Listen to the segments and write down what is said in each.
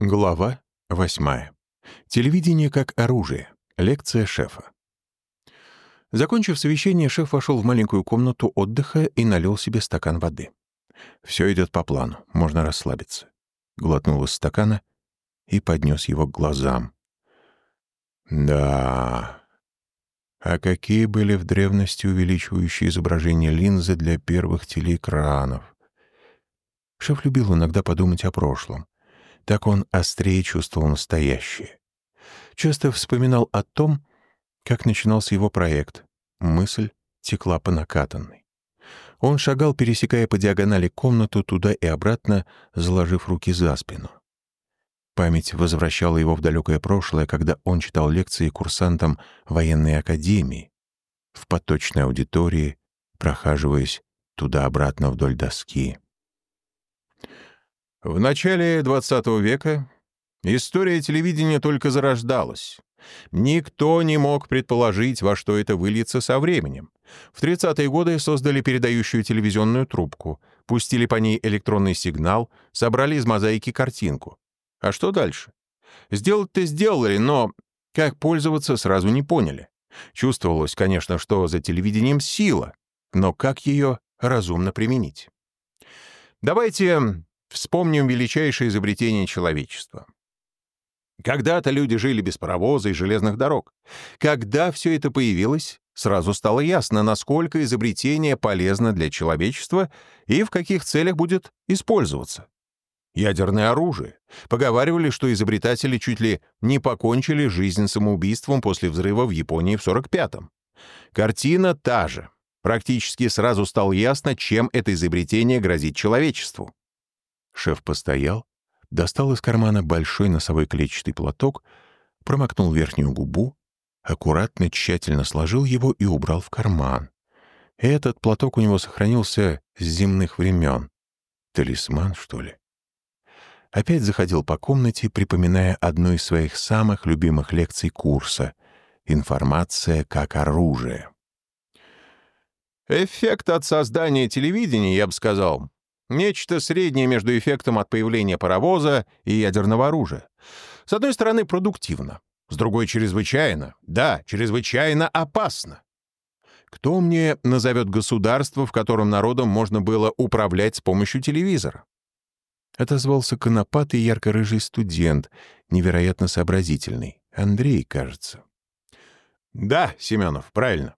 Глава 8. Телевидение как оружие. Лекция шефа. Закончив совещание, шеф вошел в маленькую комнату отдыха и налил себе стакан воды. Все идет по плану, можно расслабиться. Глотнул из стакана и поднес его к глазам. Да, а какие были в древности увеличивающие изображения линзы для первых телеэкранов? Шеф любил иногда подумать о прошлом. Так он острее чувствовал настоящее. Часто вспоминал о том, как начинался его проект. Мысль текла по накатанной. Он шагал, пересекая по диагонали комнату туда и обратно, заложив руки за спину. Память возвращала его в далекое прошлое, когда он читал лекции курсантам военной академии, в поточной аудитории, прохаживаясь туда-обратно вдоль доски. В начале XX века история телевидения только зарождалась. Никто не мог предположить, во что это выльется со временем. В 30-е годы создали передающую телевизионную трубку, пустили по ней электронный сигнал, собрали из мозаики картинку. А что дальше? Сделать-то сделали, но как пользоваться сразу не поняли. Чувствовалось, конечно, что за телевидением сила, но как ее разумно применить? Давайте вспомним величайшее изобретение человечества. Когда-то люди жили без паровоза и железных дорог. Когда все это появилось, сразу стало ясно, насколько изобретение полезно для человечества и в каких целях будет использоваться. Ядерное оружие. Поговаривали, что изобретатели чуть ли не покончили жизнь самоубийством после взрыва в Японии в 45-м. Картина та же. Практически сразу стало ясно, чем это изобретение грозит человечеству. Шеф постоял, достал из кармана большой носовой клетчатый платок, промокнул верхнюю губу, аккуратно, тщательно сложил его и убрал в карман. Этот платок у него сохранился с земных времен. Талисман, что ли? Опять заходил по комнате, припоминая одну из своих самых любимых лекций курса «Информация как оружие». Эффект от создания телевидения, я бы сказал, Нечто среднее между эффектом от появления паровоза и ядерного оружия. С одной стороны, продуктивно, с другой — чрезвычайно, да, чрезвычайно опасно. Кто мне назовет государство, в котором народом можно было управлять с помощью телевизора? Отозвался конопатый ярко-рыжий студент, невероятно сообразительный. Андрей, кажется. Да, Семенов, правильно.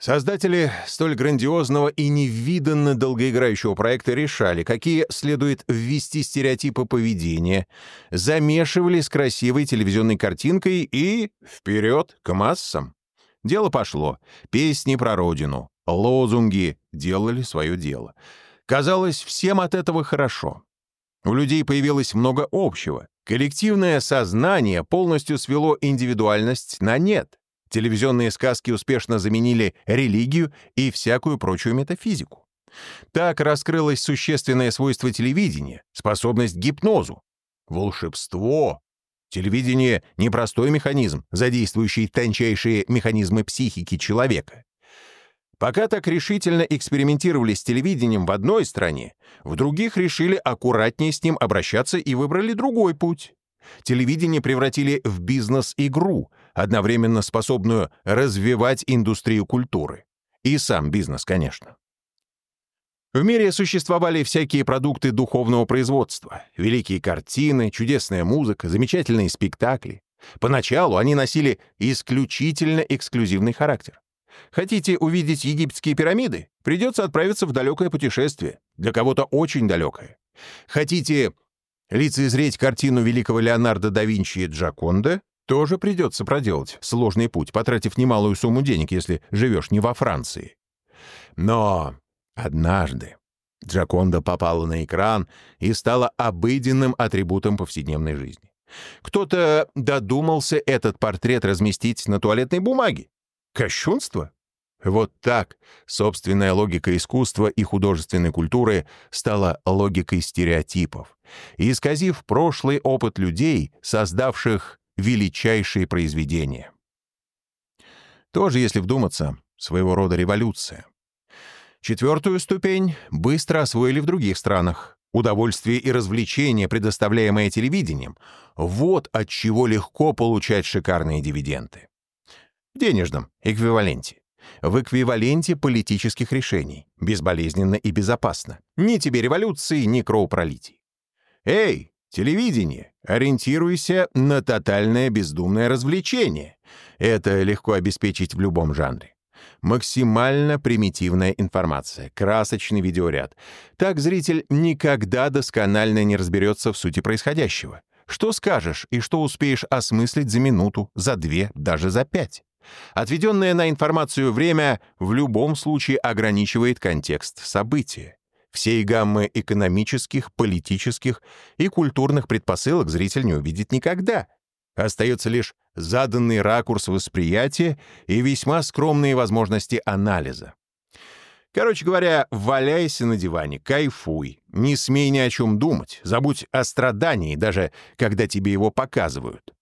Создатели столь грандиозного и невиданно долгоиграющего проекта решали, какие следует ввести стереотипы поведения, замешивали с красивой телевизионной картинкой и вперед к массам. Дело пошло. Песни про родину, лозунги делали свое дело. Казалось, всем от этого хорошо. У людей появилось много общего. Коллективное сознание полностью свело индивидуальность на нет. Телевизионные сказки успешно заменили религию и всякую прочую метафизику. Так раскрылось существенное свойство телевидения — способность к гипнозу. Волшебство. Телевидение — непростой механизм, задействующий тончайшие механизмы психики человека. Пока так решительно экспериментировали с телевидением в одной стране, в других решили аккуратнее с ним обращаться и выбрали другой путь. Телевидение превратили в бизнес-игру, одновременно способную развивать индустрию культуры. И сам бизнес, конечно. В мире существовали всякие продукты духовного производства, великие картины, чудесная музыка, замечательные спектакли. Поначалу они носили исключительно эксклюзивный характер. Хотите увидеть египетские пирамиды? Придется отправиться в далекое путешествие, для кого-то очень далекое. Хотите лицезреть картину великого Леонардо да Винчи Джаконда? тоже придется проделать сложный путь, потратив немалую сумму денег, если живешь не во Франции. Но однажды Джаконда попала на экран и стала обыденным атрибутом повседневной жизни. Кто-то додумался этот портрет разместить на туалетной бумаге. Кощунство? Вот так собственная логика искусства и художественной культуры стала логикой стереотипов, исказив прошлый опыт людей, создавших величайшие произведения. Тоже, если вдуматься, своего рода революция. Четвертую ступень быстро освоили в других странах. Удовольствие и развлечение, предоставляемое телевидением, вот от чего легко получать шикарные дивиденды. В денежном эквиваленте. В эквиваленте политических решений. Безболезненно и безопасно. Ни тебе революции, ни кровопролитий. Эй, телевидение, ориентируйся на тотальное бездумное развлечение. Это легко обеспечить в любом жанре. Максимально примитивная информация, красочный видеоряд. Так зритель никогда досконально не разберется в сути происходящего. Что скажешь и что успеешь осмыслить за минуту, за две, даже за пять. Отведенное на информацию время в любом случае ограничивает контекст события. Всей гаммы экономических, политических и культурных предпосылок зритель не увидит никогда. Остается лишь заданный ракурс восприятия и весьма скромные возможности анализа. Короче говоря, валяйся на диване, кайфуй, не смей ни о чем думать, забудь о страдании, даже когда тебе его показывают.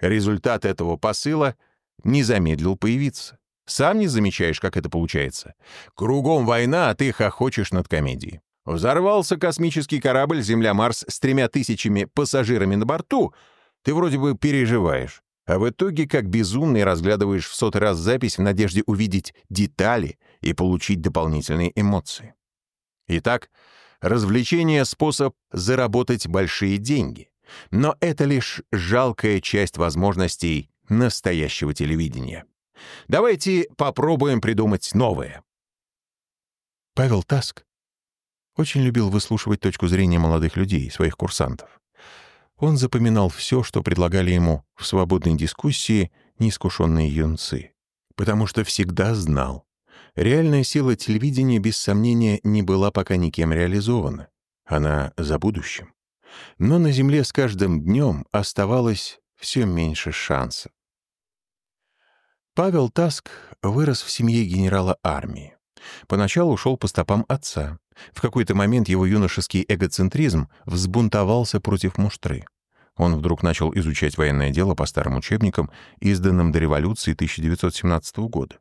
Результат этого посыла не замедлил появиться. Сам не замечаешь, как это получается. Кругом война, а ты хохочешь над комедией. Взорвался космический корабль «Земля-Марс» с тремя тысячами пассажирами на борту. Ты вроде бы переживаешь. А в итоге, как безумный, разглядываешь в сотый раз запись в надежде увидеть детали и получить дополнительные эмоции. Итак, развлечение — способ заработать большие деньги. Но это лишь жалкая часть возможностей настоящего телевидения. Давайте попробуем придумать новое. Павел Таск очень любил выслушивать точку зрения молодых людей, своих курсантов. Он запоминал все, что предлагали ему в свободной дискуссии неискушенные юнцы, потому что всегда знал. Реальная сила телевидения, без сомнения, не была пока никем реализована. Она за будущим. Но на Земле с каждым днем оставалось все меньше шансов. Павел Таск вырос в семье генерала армии. Поначалу шел по стопам отца. В какой-то момент его юношеский эгоцентризм взбунтовался против муштры. Он вдруг начал изучать военное дело по старым учебникам, изданным до революции 1917 года.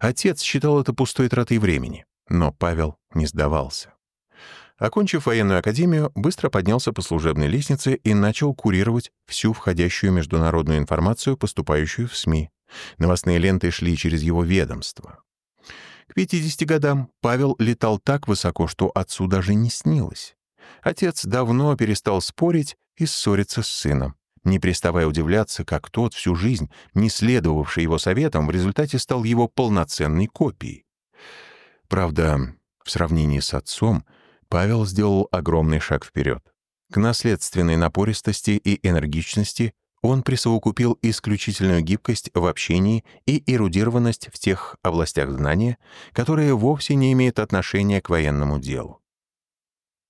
Отец считал это пустой тратой времени, но Павел не сдавался. Окончив военную академию, быстро поднялся по служебной лестнице и начал курировать всю входящую международную информацию, поступающую в СМИ. Новостные ленты шли через его ведомство. К 50 годам Павел летал так высоко, что отцу даже не снилось. Отец давно перестал спорить и ссориться с сыном, не переставая удивляться, как тот, всю жизнь не следовавший его советам, в результате стал его полноценной копией. Правда, в сравнении с отцом, Павел сделал огромный шаг вперед. К наследственной напористости и энергичности он присовокупил исключительную гибкость в общении и эрудированность в тех областях знания, которые вовсе не имеют отношения к военному делу.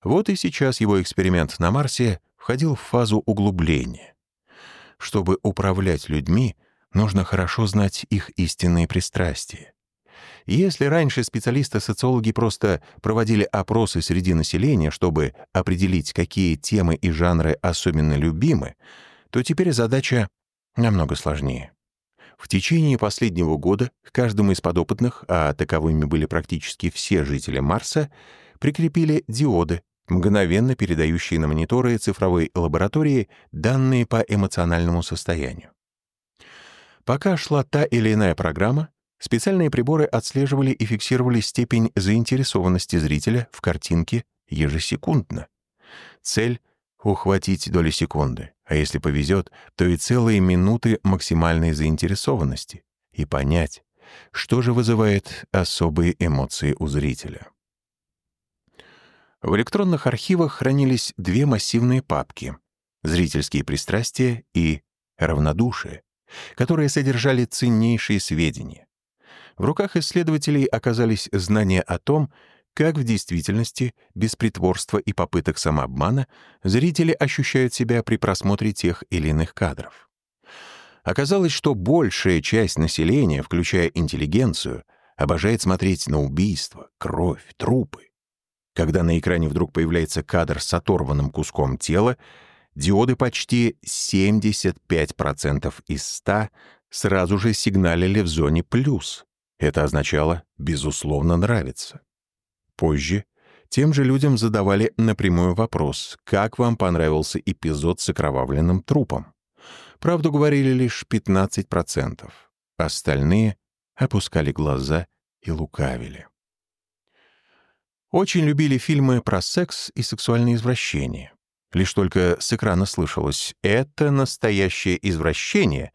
Вот и сейчас его эксперимент на Марсе входил в фазу углубления. Чтобы управлять людьми, нужно хорошо знать их истинные пристрастия. Если раньше специалисты-социологи просто проводили опросы среди населения, чтобы определить, какие темы и жанры особенно любимы, то теперь задача намного сложнее. В течение последнего года к каждому из подопытных, а таковыми были практически все жители Марса, прикрепили диоды, мгновенно передающие на мониторы цифровой лаборатории данные по эмоциональному состоянию. Пока шла та или иная программа, специальные приборы отслеживали и фиксировали степень заинтересованности зрителя в картинке ежесекундно. Цель — ухватить доли секунды, а если повезет, то и целые минуты максимальной заинтересованности и понять, что же вызывает особые эмоции у зрителя. В электронных архивах хранились две массивные папки — «Зрительские пристрастия» и «Равнодушие», которые содержали ценнейшие сведения. В руках исследователей оказались знания о том, как в действительности, без притворства и попыток самообмана, зрители ощущают себя при просмотре тех или иных кадров. Оказалось, что большая часть населения, включая интеллигенцию, обожает смотреть на убийства, кровь, трупы. Когда на экране вдруг появляется кадр с оторванным куском тела, диоды почти 75% из 100 сразу же сигналили в зоне «плюс». Это означало «безусловно нравится». Позже Тем же людям задавали напрямую вопрос, как вам понравился эпизод с окровавленным трупом. Правду говорили лишь 15%. Остальные опускали глаза и лукавили. Очень любили фильмы про секс и сексуальные извращения. Лишь только с экрана слышалось «это настоящее извращение»,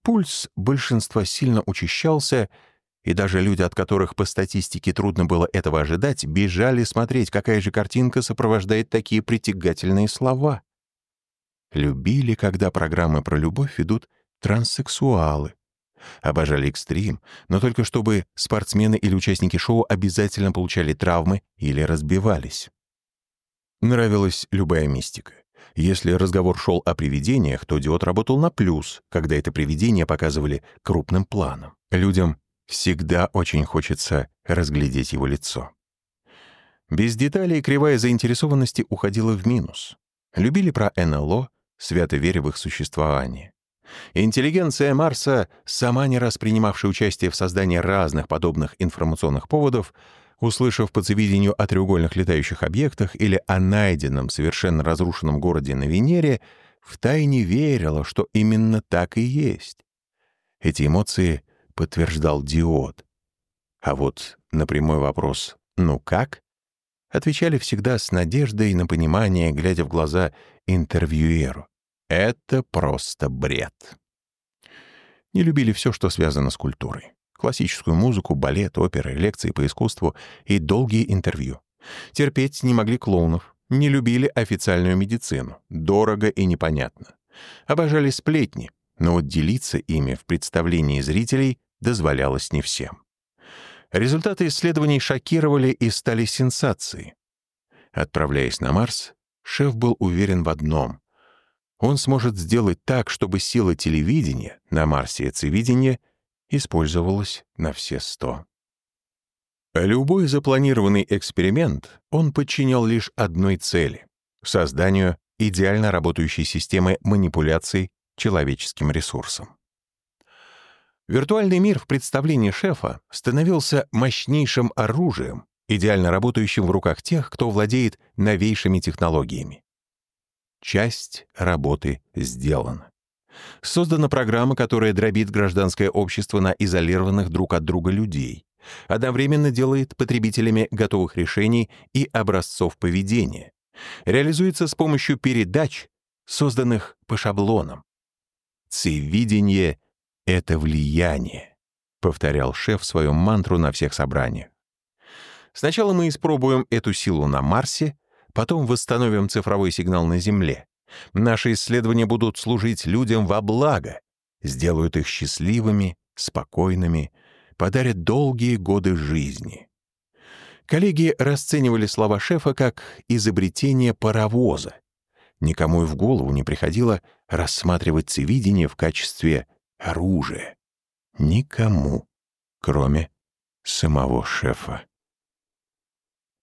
пульс большинства сильно учащался, и даже люди, от которых по статистике трудно было этого ожидать, бежали смотреть, какая же картинка сопровождает такие притягательные слова. Любили, когда программы про любовь ведут транссексуалы. Обожали экстрим, но только чтобы спортсмены или участники шоу обязательно получали травмы или разбивались. Нравилась любая мистика. Если разговор шел о привидениях, то диод работал на плюс, когда это привидение показывали крупным планом. Людям всегда очень хочется разглядеть его лицо. Без деталей кривая заинтересованности уходила в минус. Любили про НЛО, свято веря в их существование. Интеллигенция Марса, сама не раз принимавшая участие в создании разных подобных информационных поводов, Услышав по телевидению о треугольных летающих объектах или о найденном совершенно разрушенном городе на Венере, втайне верила, что именно так и есть. Эти эмоции подтверждал диод. А вот на прямой вопрос «ну как?» отвечали всегда с надеждой на понимание, глядя в глаза интервьюеру. Это просто бред. Не любили все, что связано с культурой классическую музыку, балет, оперы, лекции по искусству и долгие интервью. Терпеть не могли клоунов, не любили официальную медицину, дорого и непонятно. Обожали сплетни, но вот делиться ими в представлении зрителей дозволялось не всем. Результаты исследований шокировали и стали сенсацией. Отправляясь на Марс, шеф был уверен в одном. Он сможет сделать так, чтобы сила телевидения, на Марсе и цивидения — использовалось на все сто. Любой запланированный эксперимент он подчинял лишь одной цели — созданию идеально работающей системы манипуляций человеческим ресурсом. Виртуальный мир в представлении шефа становился мощнейшим оружием, идеально работающим в руках тех, кто владеет новейшими технологиями. Часть работы сделана. Создана программа, которая дробит гражданское общество на изолированных друг от друга людей, одновременно делает потребителями готовых решений и образцов поведения. Реализуется с помощью передач, созданных по шаблонам. Цивидение — это влияние, повторял шеф свою мантру на всех собраниях. Сначала мы испробуем эту силу на Марсе, потом восстановим цифровой сигнал на Земле. Наши исследования будут служить людям во благо, сделают их счастливыми, спокойными, подарят долгие годы жизни. Коллеги расценивали слова шефа как изобретение паровоза. Никому и в голову не приходило рассматривать цивидение в качестве оружия. Никому, кроме самого шефа.